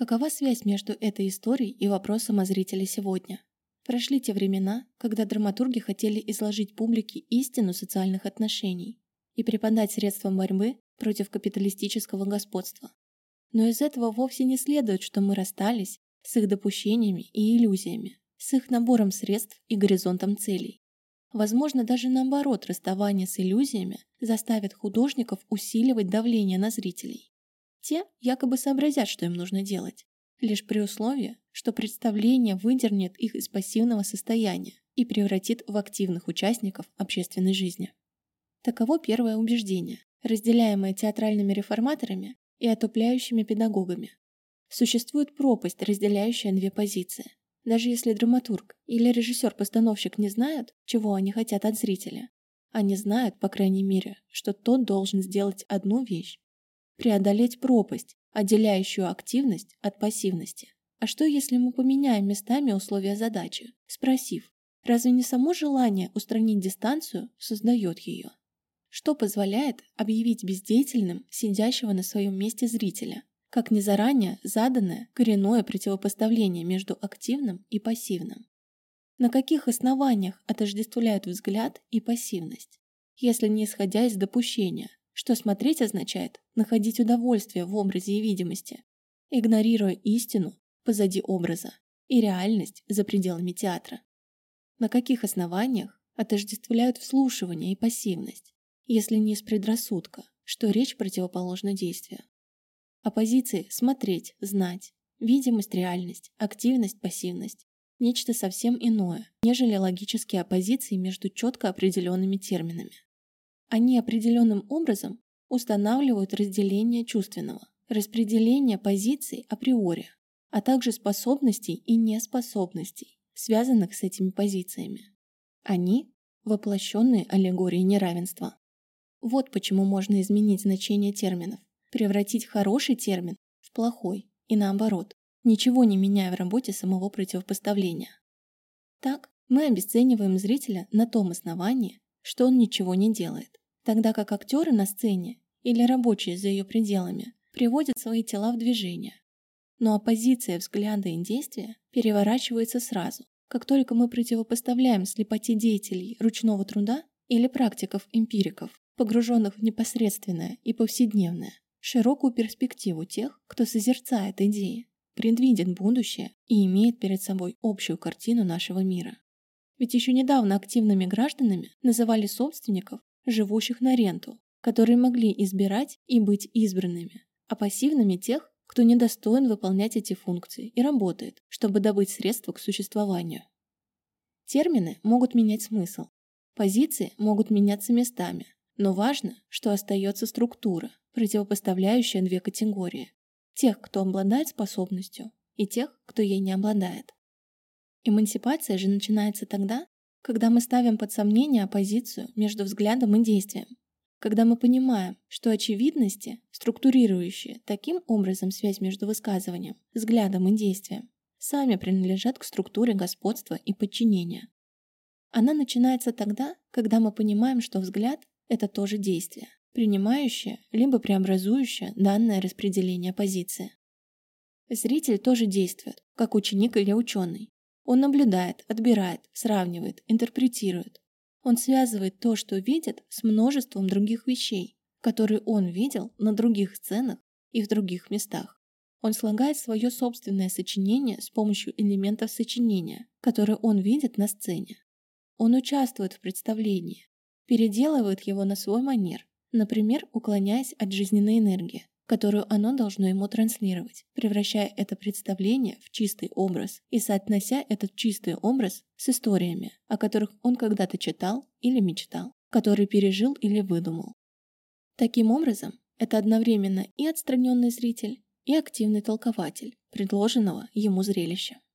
Какова связь между этой историей и вопросом о зрителе сегодня? Прошли те времена, когда драматурги хотели изложить публике истину социальных отношений и преподать средством борьбы против капиталистического господства. Но из этого вовсе не следует, что мы расстались с их допущениями и иллюзиями, с их набором средств и горизонтом целей. Возможно, даже наоборот, расставание с иллюзиями заставит художников усиливать давление на зрителей. Те якобы сообразят, что им нужно делать, лишь при условии, что представление выдернет их из пассивного состояния и превратит в активных участников общественной жизни. Таково первое убеждение, разделяемое театральными реформаторами и отупляющими педагогами. Существует пропасть, разделяющая две позиции. Даже если драматург или режиссер-постановщик не знают, чего они хотят от зрителя, они знают, по крайней мере, что тот должен сделать одну вещь – преодолеть пропасть, отделяющую активность от пассивности. А что, если мы поменяем местами условия задачи, спросив, разве не само желание устранить дистанцию создает ее? Что позволяет объявить бездеятельным сидящего на своем месте зрителя, как не заранее заданное коренное противопоставление между активным и пассивным? На каких основаниях отождествляют взгляд и пассивность? Если не исходя из допущения, что смотреть означает находить удовольствие в образе и видимости, игнорируя истину позади образа и реальность за пределами театра. На каких основаниях отождествляют вслушивание и пассивность, если не из предрассудка, что речь противоположна действию? Оппозиции «смотреть», «знать», видимость, реальность, активность, пассивность – нечто совсем иное, нежели логические оппозиции между четко определенными терминами. Они определенным образом устанавливают разделение чувственного, распределение позиций априори, а также способностей и неспособностей, связанных с этими позициями. Они – воплощенные аллегории неравенства. Вот почему можно изменить значение терминов, превратить хороший термин в плохой и наоборот, ничего не меняя в работе самого противопоставления. Так, мы обесцениваем зрителя на том основании, что он ничего не делает, тогда как актеры на сцене или рабочие за ее пределами приводят свои тела в движение, но оппозиция взгляда и действия переворачивается сразу, как только мы противопоставляем слепоте деятелей ручного труда или практиков-эмпириков, погруженных в непосредственное и повседневное, широкую перспективу тех, кто созерцает идеи, предвидит будущее и имеет перед собой общую картину нашего мира. Ведь еще недавно активными гражданами называли собственников, живущих на ренту, которые могли избирать и быть избранными, а пассивными тех, кто недостоин выполнять эти функции и работает, чтобы добыть средства к существованию. Термины могут менять смысл, позиции могут меняться местами, но важно, что остается структура, противопоставляющая две категории – тех, кто обладает способностью, и тех, кто ей не обладает. Эмансипация же начинается тогда, когда мы ставим под сомнение оппозицию между взглядом и действием, когда мы понимаем, что очевидности, структурирующие таким образом связь между высказыванием, взглядом и действием, сами принадлежат к структуре господства и подчинения. Она начинается тогда, когда мы понимаем, что взгляд – это тоже действие, принимающее либо преобразующее данное распределение позиции. Зритель тоже действует, как ученик или ученый. Он наблюдает, отбирает, сравнивает, интерпретирует, он связывает то, что видит, с множеством других вещей, которые он видел на других сценах и в других местах. Он слагает свое собственное сочинение с помощью элементов сочинения, которые он видит на сцене. Он участвует в представлении, переделывает его на свой манер, например, уклоняясь от жизненной энергии, которую оно должно ему транслировать, превращая это представление в чистый образ и соотнося этот чистый образ с историями, о которых он когда-то читал или мечтал, которые пережил или выдумал. Таким образом, это одновременно и отстраненный зритель, и активный толкователь предложенного ему зрелища.